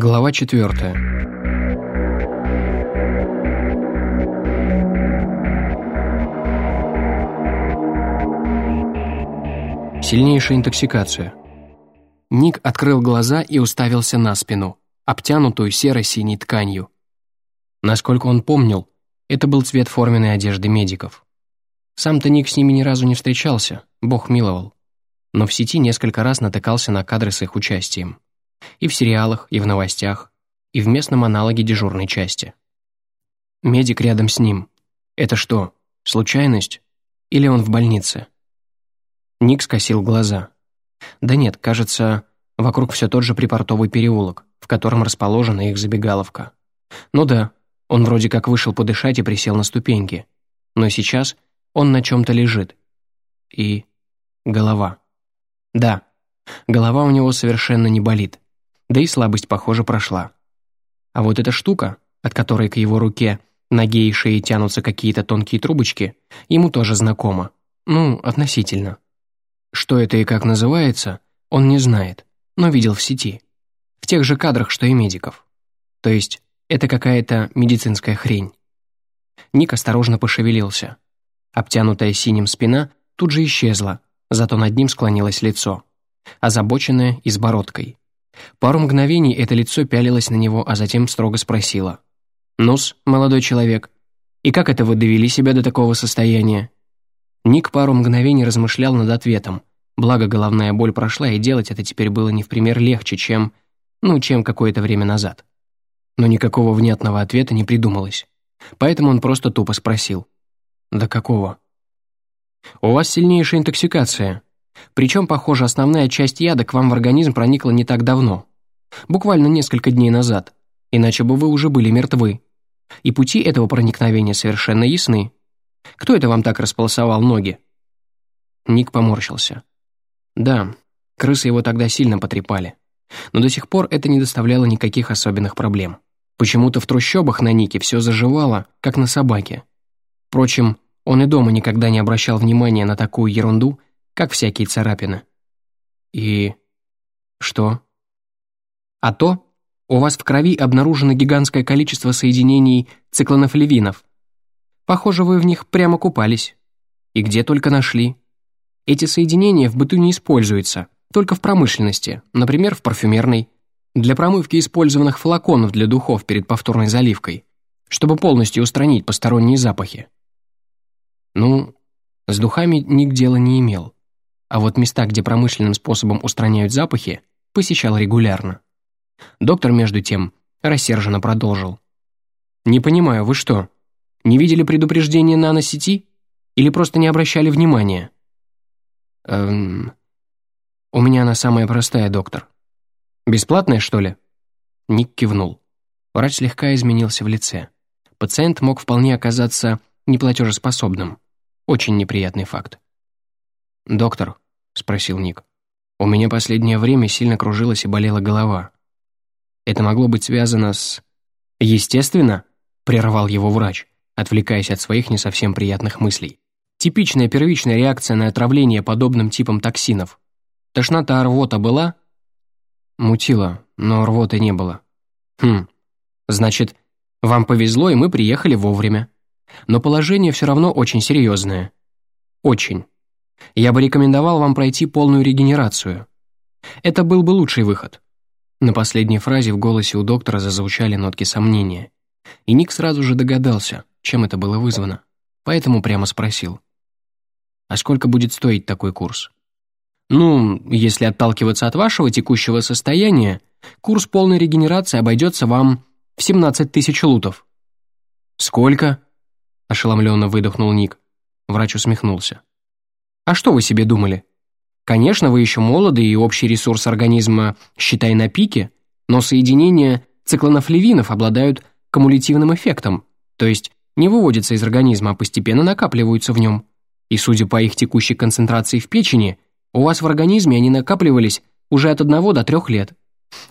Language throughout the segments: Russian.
Глава четвертая. Сильнейшая интоксикация. Ник открыл глаза и уставился на спину, обтянутую серо-синей тканью. Насколько он помнил, это был цвет форменной одежды медиков. Сам-то Ник с ними ни разу не встречался, бог миловал. Но в сети несколько раз натыкался на кадры с их участием. И в сериалах, и в новостях, и в местном аналоге дежурной части. Медик рядом с ним. Это что, случайность? Или он в больнице? Ник скосил глаза. Да нет, кажется, вокруг все тот же припортовый переулок, в котором расположена их забегаловка. Ну да, он вроде как вышел подышать и присел на ступеньки. Но сейчас он на чем-то лежит. И голова. Да, голова у него совершенно не болит. Да и слабость, похоже, прошла. А вот эта штука, от которой к его руке, ноге и шее тянутся какие-то тонкие трубочки, ему тоже знакома. Ну, относительно. Что это и как называется, он не знает, но видел в сети. В тех же кадрах, что и медиков. То есть это какая-то медицинская хрень. Ник осторожно пошевелился. Обтянутая синим спина тут же исчезла, зато над ним склонилось лицо. Озабоченное и с бородкой. Пару мгновений это лицо пялилось на него, а затем строго спросило. «Ну-с, молодой человек, и как это вы довели себя до такого состояния?» Ник пару мгновений размышлял над ответом, благо головная боль прошла, и делать это теперь было не в пример легче, чем... ну, чем какое-то время назад но никакого внятного ответа не придумалось. Поэтому он просто тупо спросил. «Да какого?» «У вас сильнейшая интоксикация. Причем, похоже, основная часть яда к вам в организм проникла не так давно. Буквально несколько дней назад. Иначе бы вы уже были мертвы. И пути этого проникновения совершенно ясны. Кто это вам так располосовал ноги?» Ник поморщился. «Да, крысы его тогда сильно потрепали. Но до сих пор это не доставляло никаких особенных проблем. Почему-то в трущобах на Нике все заживало, как на собаке. Впрочем, он и дома никогда не обращал внимания на такую ерунду, как всякие царапины. И... что? А то, у вас в крови обнаружено гигантское количество соединений циклонофлевинов. Похоже, вы в них прямо купались. И где только нашли. Эти соединения в быту не используются, только в промышленности, например, в парфюмерной для промывки использованных флаконов для духов перед повторной заливкой, чтобы полностью устранить посторонние запахи. Ну, с духами Ник дела не имел, а вот места, где промышленным способом устраняют запахи, посещал регулярно. Доктор, между тем, рассерженно продолжил. «Не понимаю, вы что, не видели предупреждения наносети? Или просто не обращали внимания?» «Эм... У меня она самая простая, доктор», «Бесплатное, что ли?» Ник кивнул. Врач слегка изменился в лице. Пациент мог вполне оказаться неплатежеспособным. Очень неприятный факт. «Доктор», — спросил Ник, — «у меня последнее время сильно кружилась и болела голова. Это могло быть связано с...» «Естественно», — прервал его врач, отвлекаясь от своих не совсем приятных мыслей. «Типичная первичная реакция на отравление подобным типом токсинов. Тошнота, рвота была?» Мутило, но рвоты не было. Хм, значит, вам повезло, и мы приехали вовремя. Но положение все равно очень серьезное. Очень. Я бы рекомендовал вам пройти полную регенерацию. Это был бы лучший выход. На последней фразе в голосе у доктора зазвучали нотки сомнения. И Ник сразу же догадался, чем это было вызвано. Поэтому прямо спросил. «А сколько будет стоить такой курс?» Ну, если отталкиваться от вашего текущего состояния, курс полной регенерации обойдется вам в 17 тысяч лутов». «Сколько?» – ошеломленно выдохнул Ник. Врач усмехнулся. «А что вы себе думали? Конечно, вы еще молоды, и общий ресурс организма, считай, на пике, но соединения циклонофлевинов обладают кумулятивным эффектом, то есть не выводятся из организма, а постепенно накапливаются в нем. И судя по их текущей концентрации в печени – у вас в организме они накапливались уже от одного до трех лет.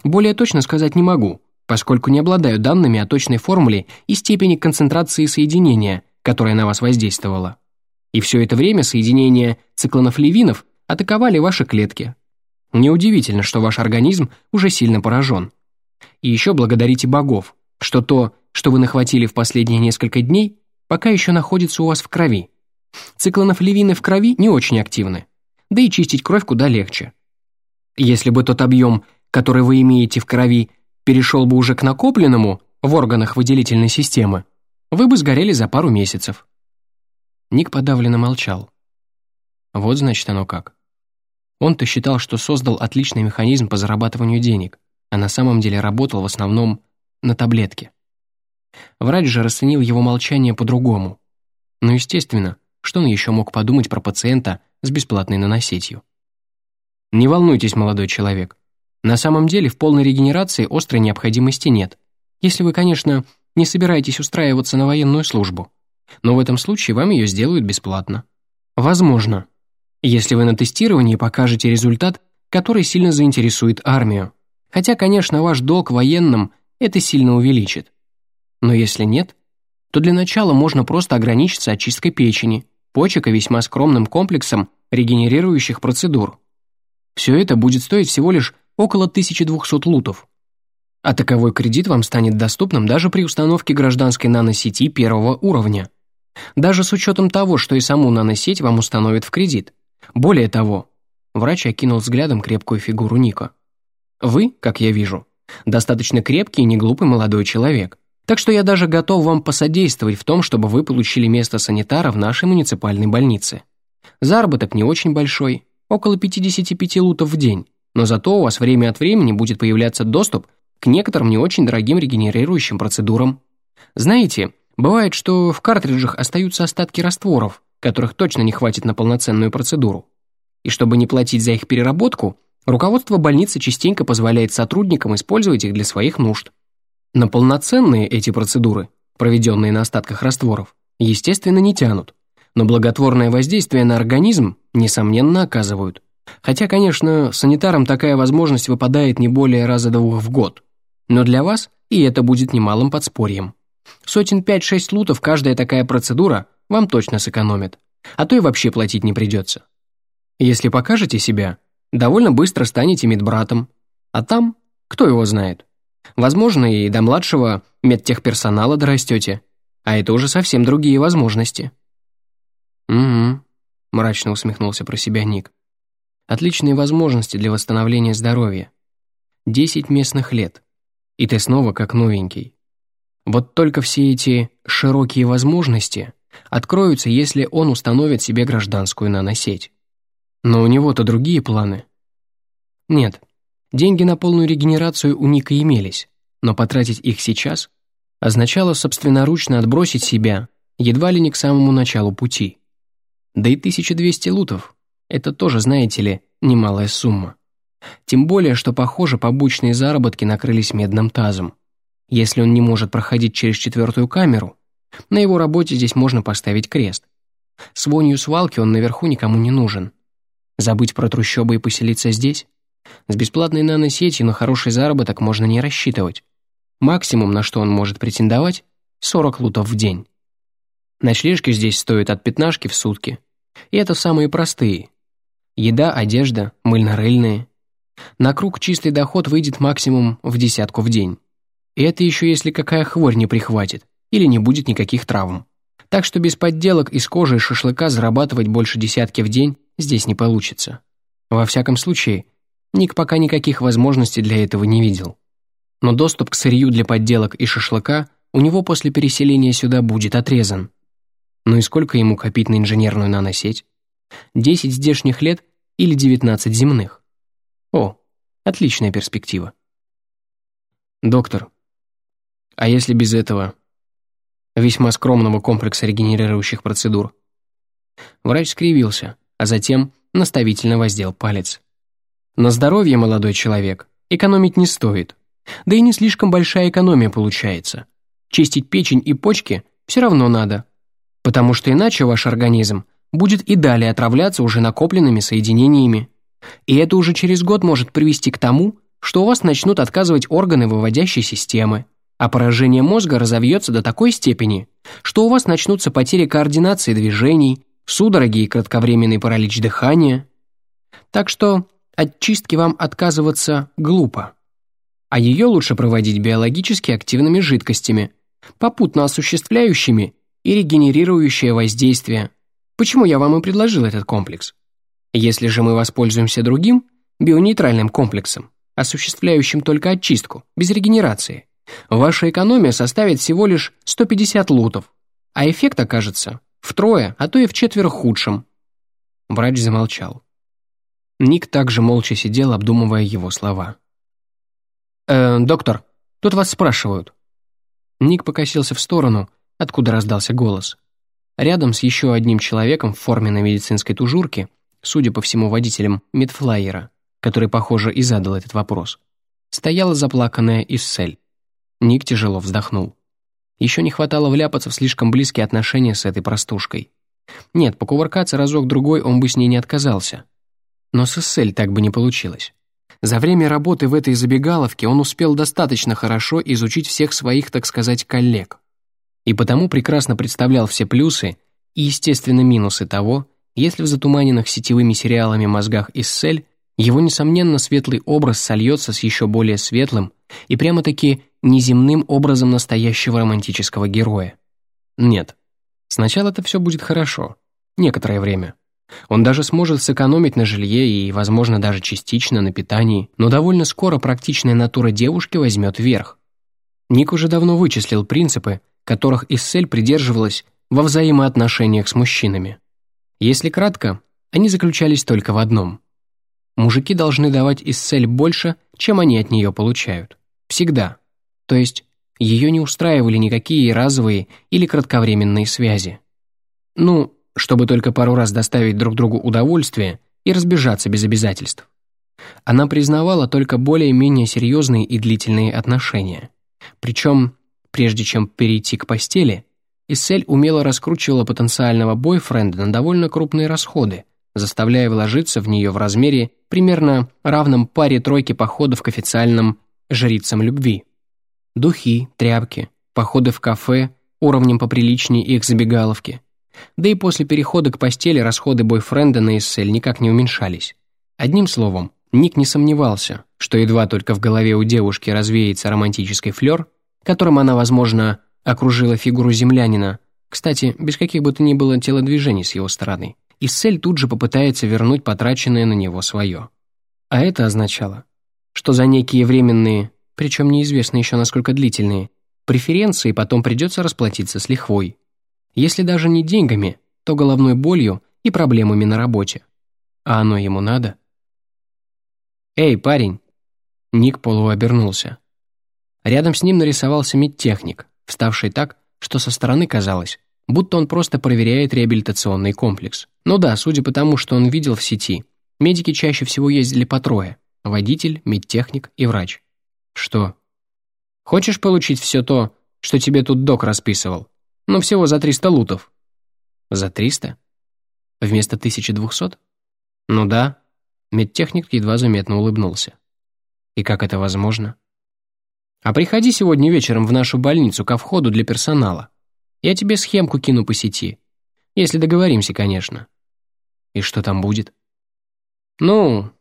Более точно сказать не могу, поскольку не обладаю данными о точной формуле и степени концентрации соединения, которая на вас воздействовала. И все это время соединения циклонофлевинов атаковали ваши клетки. Неудивительно, что ваш организм уже сильно поражен. И еще благодарите богов, что то, что вы нахватили в последние несколько дней, пока еще находится у вас в крови. Циклонофлевины в крови не очень активны, да и чистить кровь куда легче. Если бы тот объем, который вы имеете в крови, перешел бы уже к накопленному в органах выделительной системы, вы бы сгорели за пару месяцев. Ник подавленно молчал. Вот значит оно как. Он-то считал, что создал отличный механизм по зарабатыванию денег, а на самом деле работал в основном на таблетке. Врач же расценил его молчание по-другому. Но, естественно, что он еще мог подумать про пациента с бесплатной наносетью? Не волнуйтесь, молодой человек. На самом деле в полной регенерации острой необходимости нет, если вы, конечно, не собираетесь устраиваться на военную службу. Но в этом случае вам ее сделают бесплатно. Возможно, если вы на тестировании покажете результат, который сильно заинтересует армию. Хотя, конечно, ваш долг военным это сильно увеличит. Но если нет, то для начала можно просто ограничиться очисткой печени, почек и весьма скромным комплексом регенерирующих процедур. Все это будет стоить всего лишь около 1200 лутов. А таковой кредит вам станет доступным даже при установке гражданской наносети первого уровня. Даже с учетом того, что и саму наносеть вам установят в кредит. Более того, врач окинул взглядом крепкую фигуру Ника. Вы, как я вижу, достаточно крепкий и неглупый молодой человек. Так что я даже готов вам посодействовать в том, чтобы вы получили место санитара в нашей муниципальной больнице. Заработок не очень большой, около 55 лутов в день, но зато у вас время от времени будет появляться доступ к некоторым не очень дорогим регенерирующим процедурам. Знаете, бывает, что в картриджах остаются остатки растворов, которых точно не хватит на полноценную процедуру. И чтобы не платить за их переработку, руководство больницы частенько позволяет сотрудникам использовать их для своих нужд. На полноценные эти процедуры, проведенные на остатках растворов, естественно, не тянут, но благотворное воздействие на организм, несомненно, оказывают. Хотя, конечно, санитарам такая возможность выпадает не более раза двух в год. Но для вас и это будет немалым подспорьем. Сотен пять-шесть лутов каждая такая процедура вам точно сэкономит, а то и вообще платить не придется. Если покажете себя, довольно быстро станете медбратом, а там, кто его знает, Возможно, и до младшего медтехперсонала дорастете, а это уже совсем другие возможности». «Угу», — мрачно усмехнулся про себя Ник. «Отличные возможности для восстановления здоровья. Десять местных лет, и ты снова как новенький. Вот только все эти широкие возможности откроются, если он установит себе гражданскую наносеть. Но у него-то другие планы. Нет, Деньги на полную регенерацию у Ника имелись, но потратить их сейчас означало собственноручно отбросить себя едва ли не к самому началу пути. Да и 1200 лутов – это тоже, знаете ли, немалая сумма. Тем более, что, похоже, побочные заработки накрылись медным тазом. Если он не может проходить через четвертую камеру, на его работе здесь можно поставить крест. С вонью свалки он наверху никому не нужен. Забыть про трущобы и поселиться здесь? С бесплатной наносетью на хороший заработок можно не рассчитывать. Максимум, на что он может претендовать – 40 лутов в день. Ночлежки здесь стоят от пятнашки в сутки. И это самые простые. Еда, одежда, мыльно-рыльные. На круг чистый доход выйдет максимум в десятку в день. И это еще если какая хворь не прихватит или не будет никаких травм. Так что без подделок из кожи и шашлыка зарабатывать больше десятки в день здесь не получится. Во всяком случае, Ник пока никаких возможностей для этого не видел. Но доступ к сырью для подделок и шашлыка у него после переселения сюда будет отрезан. Ну и сколько ему копить на инженерную наносеть? Десять здешних лет или девятнадцать земных? О, отличная перспектива. Доктор, а если без этого весьма скромного комплекса регенерирующих процедур? Врач скривился, а затем наставительно воздел палец. На здоровье, молодой человек, экономить не стоит. Да и не слишком большая экономия получается. Чистить печень и почки все равно надо. Потому что иначе ваш организм будет и далее отравляться уже накопленными соединениями. И это уже через год может привести к тому, что у вас начнут отказывать органы выводящей системы, а поражение мозга разовьется до такой степени, что у вас начнутся потери координации движений, судороги и кратковременный паралич дыхания. Так что от чистки вам отказываться глупо. а ее лучше проводить биологически активными жидкостями, попутно осуществляющими и регенерирующее воздействие. Почему я вам и предложил этот комплекс? Если же мы воспользуемся другим, бионейтральным комплексом, осуществляющим только очистку, без регенерации, ваша экономия составит всего лишь 150 лутов, а эффект окажется втрое, а то и в четверо худшим. Врач замолчал. Ник также молча сидел, обдумывая его слова. «Э, «Доктор, тут вас спрашивают». Ник покосился в сторону, откуда раздался голос. Рядом с еще одним человеком в форме на медицинской тужурке, судя по всему водителем медфлайера, который, похоже, и задал этот вопрос, стояла заплаканная Иссель. Ник тяжело вздохнул. Еще не хватало вляпаться в слишком близкие отношения с этой простушкой. Нет, покувыркаться разок-другой он бы с ней не отказался. Но с Иссель так бы не получилось. За время работы в этой забегаловке он успел достаточно хорошо изучить всех своих, так сказать, коллег. И потому прекрасно представлял все плюсы и, естественно, минусы того, если в затуманенных сетевыми сериалами мозгах Иссель его, несомненно, светлый образ сольется с еще более светлым и прямо-таки неземным образом настоящего романтического героя. Нет, сначала это все будет хорошо, некоторое время. Он даже сможет сэкономить на жилье и, возможно, даже частично на питании, но довольно скоро практичная натура девушки возьмет верх. Ник уже давно вычислил принципы, которых Иссель придерживалась во взаимоотношениях с мужчинами. Если кратко, они заключались только в одном. Мужики должны давать Иссель больше, чем они от нее получают. Всегда. То есть ее не устраивали никакие разовые или кратковременные связи. Ну, чтобы только пару раз доставить друг другу удовольствие и разбежаться без обязательств. Она признавала только более-менее серьезные и длительные отношения. Причем, прежде чем перейти к постели, Иссель умело раскручивала потенциального бойфренда на довольно крупные расходы, заставляя вложиться в нее в размере примерно равном паре тройки походов к официальным жрицам любви. Духи, тряпки, походы в кафе, уровнем поприличнее их забегаловки – да и после перехода к постели расходы бойфренда на Иссель никак не уменьшались. Одним словом, Ник не сомневался, что едва только в голове у девушки развеется романтический флер, которым она, возможно, окружила фигуру землянина, кстати, без каких бы то ни было телодвижений с его стороны, Иссель тут же попытается вернуть потраченное на него свое. А это означало, что за некие временные, причем неизвестно еще насколько длительные, преференции потом придется расплатиться с лихвой. Если даже не деньгами, то головной болью и проблемами на работе. А оно ему надо? «Эй, парень!» Ник полуобернулся. Рядом с ним нарисовался медтехник, вставший так, что со стороны казалось, будто он просто проверяет реабилитационный комплекс. Ну да, судя по тому, что он видел в сети, медики чаще всего ездили по трое – водитель, медтехник и врач. Что? Хочешь получить все то, что тебе тут док расписывал? но всего за 300 лутов». «За 300? Вместо 1200?» «Ну да». Медтехник едва заметно улыбнулся. «И как это возможно?» «А приходи сегодня вечером в нашу больницу ко входу для персонала. Я тебе схемку кину по сети. Если договоримся, конечно». «И что там будет?» «Ну,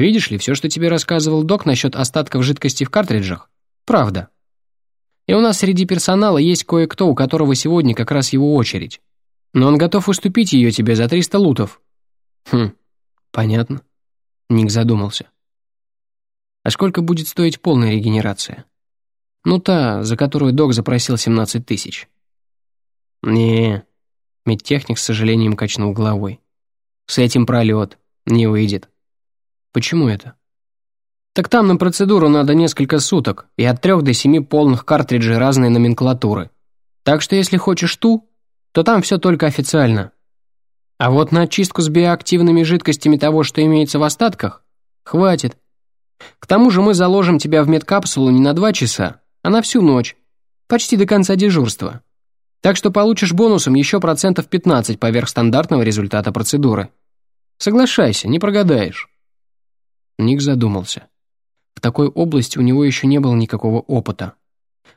видишь ли, все, что тебе рассказывал док насчет остатков жидкости в картриджах, правда. И у нас среди персонала есть кое-кто, у которого сегодня как раз его очередь. Но он готов уступить ее тебе за 300 лутов». «Хм, понятно». Ник задумался. «А сколько будет стоить полная регенерация?» «Ну та, за которую док запросил 17 тысяч». «Не...» Медтехник с сожалением качнул головой. «С этим пролет. Не выйдет». «Почему это?» Так там на процедуру надо несколько суток и от трех до семи полных картриджей разной номенклатуры. Так что если хочешь ту, то там все только официально. А вот на очистку с биоактивными жидкостями того, что имеется в остатках, хватит. К тому же мы заложим тебя в медкапсулу не на два часа, а на всю ночь, почти до конца дежурства. Так что получишь бонусом еще процентов 15 поверх стандартного результата процедуры. Соглашайся, не прогадаешь. Ник задумался. В такой области у него еще не было никакого опыта.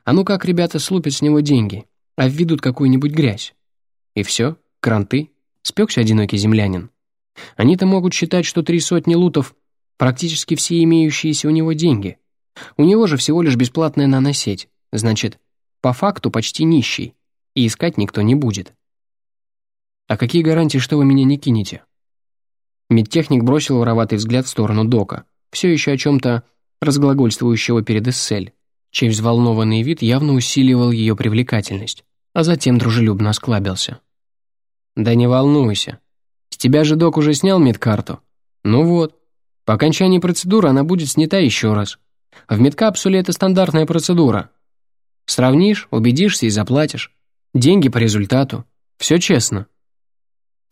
А ну как ребята слупят с него деньги, а введут какую-нибудь грязь? И все, кранты, спекся одинокий землянин. Они-то могут считать, что три сотни лутов – практически все имеющиеся у него деньги. У него же всего лишь бесплатная наносеть, значит, по факту почти нищий, и искать никто не будет. «А какие гарантии, что вы меня не кинете?» Медтехник бросил вороватый взгляд в сторону Дока, все еще о чем-то разглагольствующего перед Эссель, чей взволнованный вид явно усиливал ее привлекательность, а затем дружелюбно осклабился. «Да не волнуйся. С тебя же док уже снял медкарту. Ну вот, по окончании процедуры она будет снята еще раз. В медкапсуле это стандартная процедура. Сравнишь, убедишься и заплатишь. Деньги по результату. Все честно».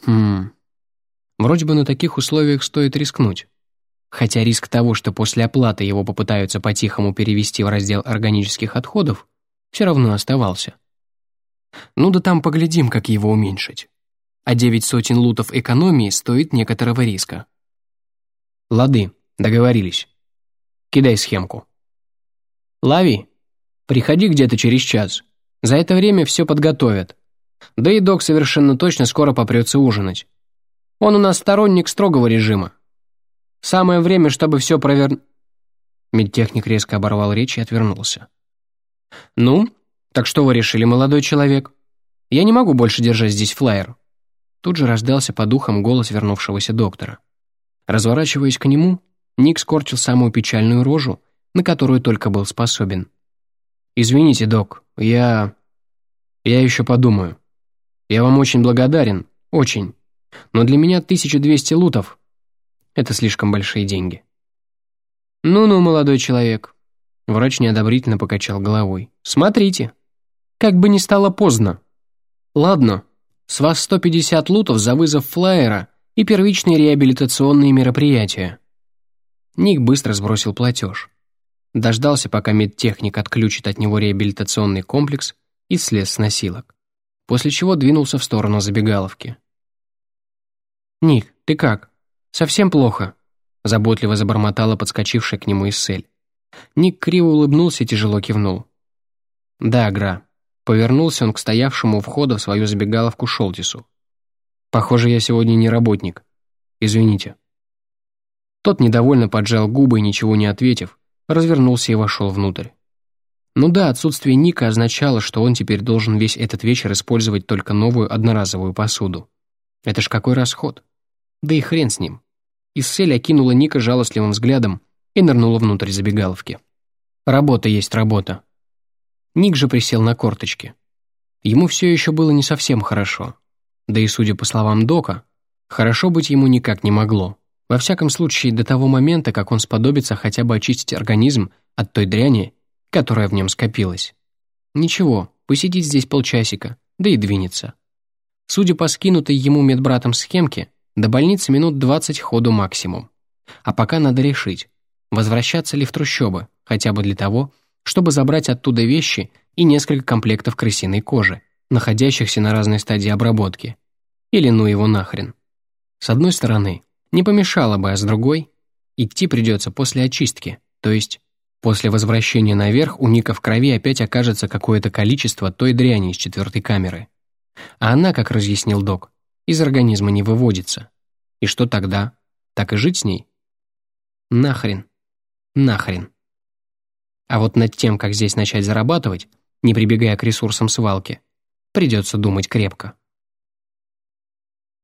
Хм. Вроде бы на таких условиях стоит рискнуть. Хотя риск того, что после оплаты его попытаются по-тихому перевести в раздел органических отходов, все равно оставался. Ну да там поглядим, как его уменьшить. А девять сотен лутов экономии стоит некоторого риска. Лады, договорились. Кидай схемку. Лави, приходи где-то через час. За это время все подготовят. Да и док совершенно точно скоро попрется ужинать. Он у нас сторонник строгого режима. Самое время, чтобы все провер...» Медтехник резко оборвал речь и отвернулся. «Ну, так что вы решили, молодой человек? Я не могу больше держать здесь флайер». Тут же раздался по духам голос вернувшегося доктора. Разворачиваясь к нему, Ник скорчил самую печальную рожу, на которую только был способен. «Извините, док, я... я еще подумаю. Я вам очень благодарен, очень. Но для меня 1200 лутов это слишком большие деньги. «Ну-ну, молодой человек». Врач неодобрительно покачал головой. «Смотрите. Как бы ни стало поздно. Ладно, с вас 150 лутов за вызов флайера и первичные реабилитационные мероприятия». Ник быстро сбросил платеж. Дождался, пока медтехник отключит от него реабилитационный комплекс и слез с носилок. После чего двинулся в сторону забегаловки. «Ник, ты как?» «Совсем плохо», — заботливо забормотала подскочившая к нему Иссель. Ник криво улыбнулся и тяжело кивнул. «Да, Гра». Повернулся он к стоявшему у входа в свою забегаловку Шолтису. «Похоже, я сегодня не работник. Извините». Тот недовольно поджал губы и, ничего не ответив, развернулся и вошел внутрь. Ну да, отсутствие Ника означало, что он теперь должен весь этот вечер использовать только новую одноразовую посуду. Это ж какой расход. Да и хрен с ним. Иссель окинула Ника жалостливым взглядом и нырнула внутрь забегаловки. Работа есть работа. Ник же присел на корточки. Ему все еще было не совсем хорошо. Да и, судя по словам Дока, хорошо быть ему никак не могло. Во всяком случае, до того момента, как он сподобится хотя бы очистить организм от той дряни, которая в нем скопилась. Ничего, посидит здесь полчасика, да и двинется. Судя по скинутой ему медбратом схемке, до больницы минут 20 ходу максимум. А пока надо решить, возвращаться ли в трущобы, хотя бы для того, чтобы забрать оттуда вещи и несколько комплектов крысиной кожи, находящихся на разной стадии обработки. Или ну его нахрен. С одной стороны, не помешало бы, а с другой, идти придется после очистки, то есть после возвращения наверх у Ника в крови опять окажется какое-то количество той дряни из четвертой камеры. А она, как разъяснил док, из организма не выводится. И что тогда? Так и жить с ней? Нахрен. Нахрен. А вот над тем, как здесь начать зарабатывать, не прибегая к ресурсам свалки, придется думать крепко.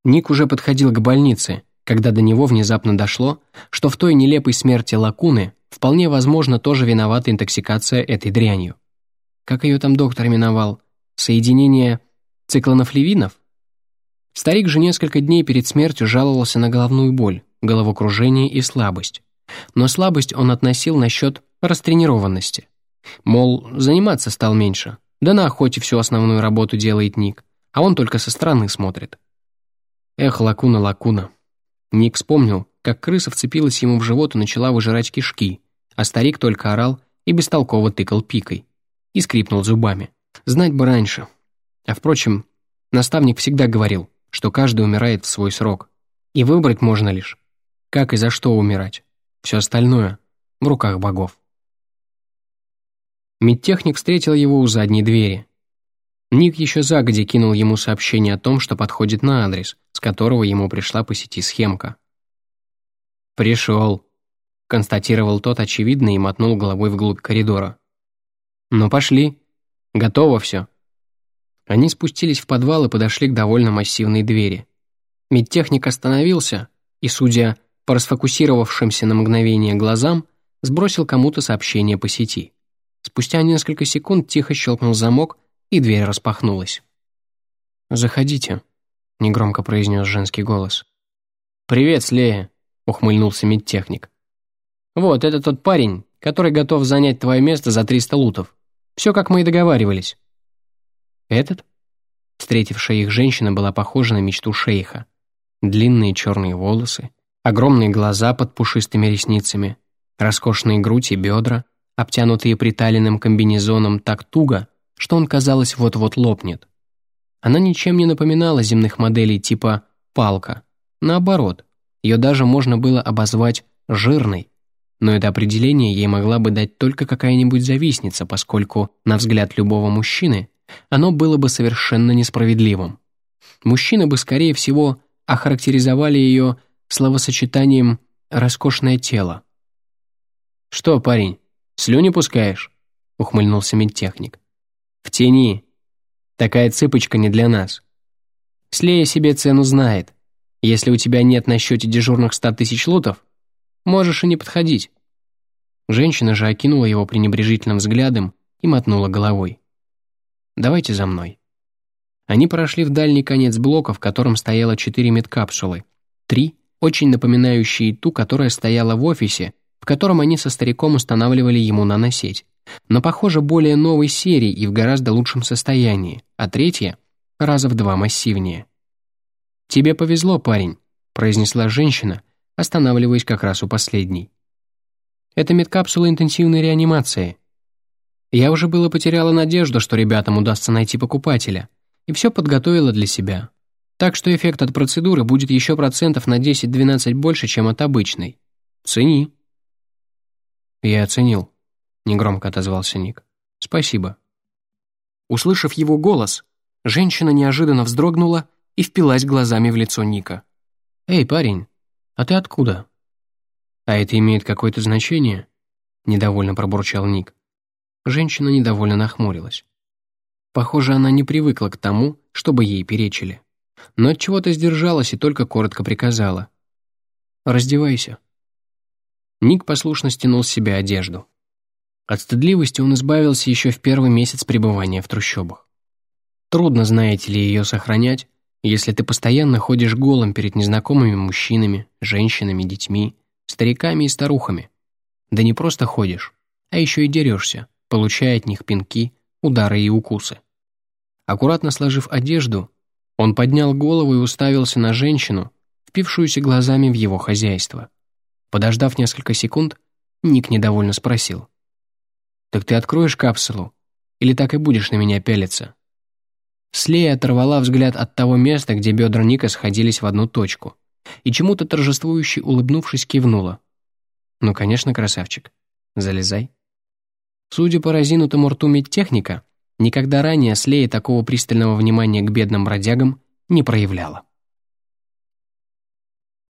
Ник уже подходил к больнице, когда до него внезапно дошло, что в той нелепой смерти Лакуны вполне возможно тоже виновата интоксикация этой дрянью. Как ее там доктор именовал? Соединение циклонофлевинов? Старик же несколько дней перед смертью жаловался на головную боль, головокружение и слабость. Но слабость он относил насчет растренированности. Мол, заниматься стал меньше, да на охоте всю основную работу делает Ник, а он только со стороны смотрит. Эх, лакуна, лакуна. Ник вспомнил, как крыса вцепилась ему в живот и начала выжирать кишки, а старик только орал и бестолково тыкал пикой. И скрипнул зубами. Знать бы раньше. А впрочем, наставник всегда говорил, что каждый умирает в свой срок. И выбрать можно лишь, как и за что умирать. Все остальное в руках богов. Медтехник встретил его у задней двери. Ник еще загодя кинул ему сообщение о том, что подходит на адрес, с которого ему пришла по сети схемка. «Пришел. констатировал тот очевидно и мотнул головой вглубь коридора. «Ну, пошли. Готово все». Они спустились в подвал и подошли к довольно массивной двери. Медтехник остановился и, судя по расфокусировавшимся на мгновение глазам, сбросил кому-то сообщение по сети. Спустя несколько секунд тихо щелкнул замок, и дверь распахнулась. «Заходите», — негромко произнес женский голос. «Привет, Слея», — ухмыльнулся медтехник. «Вот, это тот парень, который готов занять твое место за 300 лутов. Все, как мы и договаривались». «Этот?» Встретившая их женщина была похожа на мечту шейха. Длинные черные волосы, огромные глаза под пушистыми ресницами, роскошные грудь и бедра, обтянутые приталенным комбинезоном так туго, что он, казалось, вот-вот лопнет. Она ничем не напоминала земных моделей типа «палка». Наоборот, ее даже можно было обозвать «жирной». Но это определение ей могла бы дать только какая-нибудь завистница, поскольку, на взгляд любого мужчины, оно было бы совершенно несправедливым. Мужчины бы, скорее всего, охарактеризовали ее словосочетанием «роскошное тело». «Что, парень, слюни пускаешь?» — ухмыльнулся медтехник. «В тени. Такая цыпочка не для нас. Слея себе цену знает. Если у тебя нет на счете дежурных ста тысяч лутов, можешь и не подходить». Женщина же окинула его пренебрежительным взглядом и мотнула головой. «Давайте за мной». Они прошли в дальний конец блока, в котором стояло четыре медкапсулы. Три, очень напоминающие ту, которая стояла в офисе, в котором они со стариком устанавливали ему наносить, но, похоже, более новой серии и в гораздо лучшем состоянии, а третья — раза в два массивнее. «Тебе повезло, парень», — произнесла женщина, останавливаясь как раз у последней. «Это медкапсула интенсивной реанимации. Я уже было потеряла надежду, что ребятам удастся найти покупателя, и все подготовила для себя. Так что эффект от процедуры будет еще процентов на 10-12 больше, чем от обычной. Цени». «Я оценил», — негромко отозвался Ник. «Спасибо». Услышав его голос, женщина неожиданно вздрогнула и впилась глазами в лицо Ника. «Эй, парень, а ты откуда?» «А это имеет какое-то значение?» — недовольно пробурчал Ник. Женщина недовольно нахмурилась. Похоже, она не привыкла к тому, чтобы ей перечили. Но от чего то сдержалась и только коротко приказала. «Раздевайся». Ник послушно стянул с себя одежду. От стыдливости он избавился еще в первый месяц пребывания в трущобах. Трудно, знаете ли, ее сохранять, если ты постоянно ходишь голым перед незнакомыми мужчинами, женщинами, детьми, стариками и старухами. Да не просто ходишь, а еще и дерешься, получая от них пинки, удары и укусы. Аккуратно сложив одежду, он поднял голову и уставился на женщину, впившуюся глазами в его хозяйство. Подождав несколько секунд, Ник недовольно спросил. «Так ты откроешь капсулу? Или так и будешь на меня пялиться?» Слея оторвала взгляд от того места, где бедра Ника сходились в одну точку, и чему-то торжествующе улыбнувшись кивнула. «Ну, конечно, красавчик. Залезай». Судя по разинутому рту медтехника, никогда ранее Слея такого пристального внимания к бедным бродягам не проявляла.